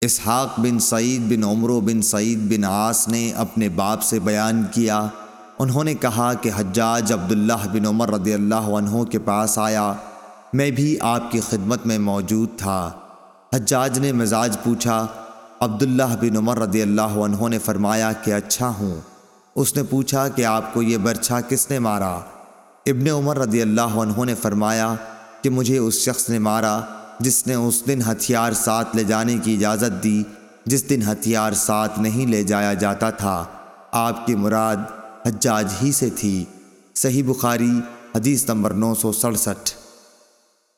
اسحاق بن سعید بن عمرو بن سعید بن عاص نے اپنے باپ سے بیان کیا۔ انہوں نے کہا کہ حجاج عبداللہ بن عمر رضی اللہ عنہ کے پاس آیا۔ میں بھی آپ کی خدمت میں موجود تھا۔ حجاج نے مزاج پوچھا۔ عبداللہ بن عمر رضی اللہ عنہ نے فرمایا کہ اچھا ہوں۔ اس نے پوچھا کہ آپ کو یہ برچھا کس نے مارا؟ ابن عمر رضی اللہ عنہ نے فرمایا کہ مجھے اس شخص نے مارا۔ جس نے اس دن ہتھیار ساتھ لے جانے کی اجازت دی، جس دن ہتھیار ساتھ نہیں لے جایا جاتا تھا، آپ کی مراد حجاج